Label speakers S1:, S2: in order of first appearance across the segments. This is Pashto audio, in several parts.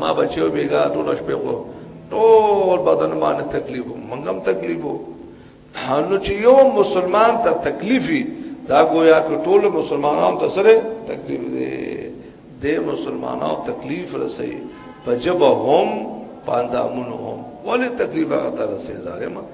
S1: ما بچو بیګا ټول شپه کو ټول بدن باندې تکلیف منګم تکلیف حالو چې یو مسلمان ته تکلیفي دا گویا که ټول مسلمانانو ته سره تکلیف دی د مسلمانانو تکلیف رسي فجبهم پاندامونهم ولې تکلیف هغه ته رسي ظالما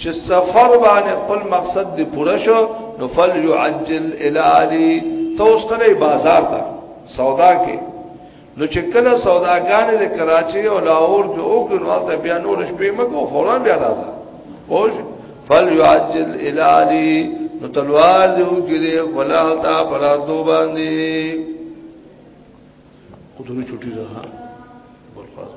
S1: چې سفر باندې خپل مقصد دی پوره شو نو فل يعجل الى علي توستلې بازار ته سودا کې نو چې کله سوداګان د کراچي او لاهور جو او کنو ته بیا نور شپې مګو فورا بیا راځه اوش فل يعجل الى علي نو تلوار دی او کې دی ولا تا پرا دو باندې خودونی چټي رہا بلخواست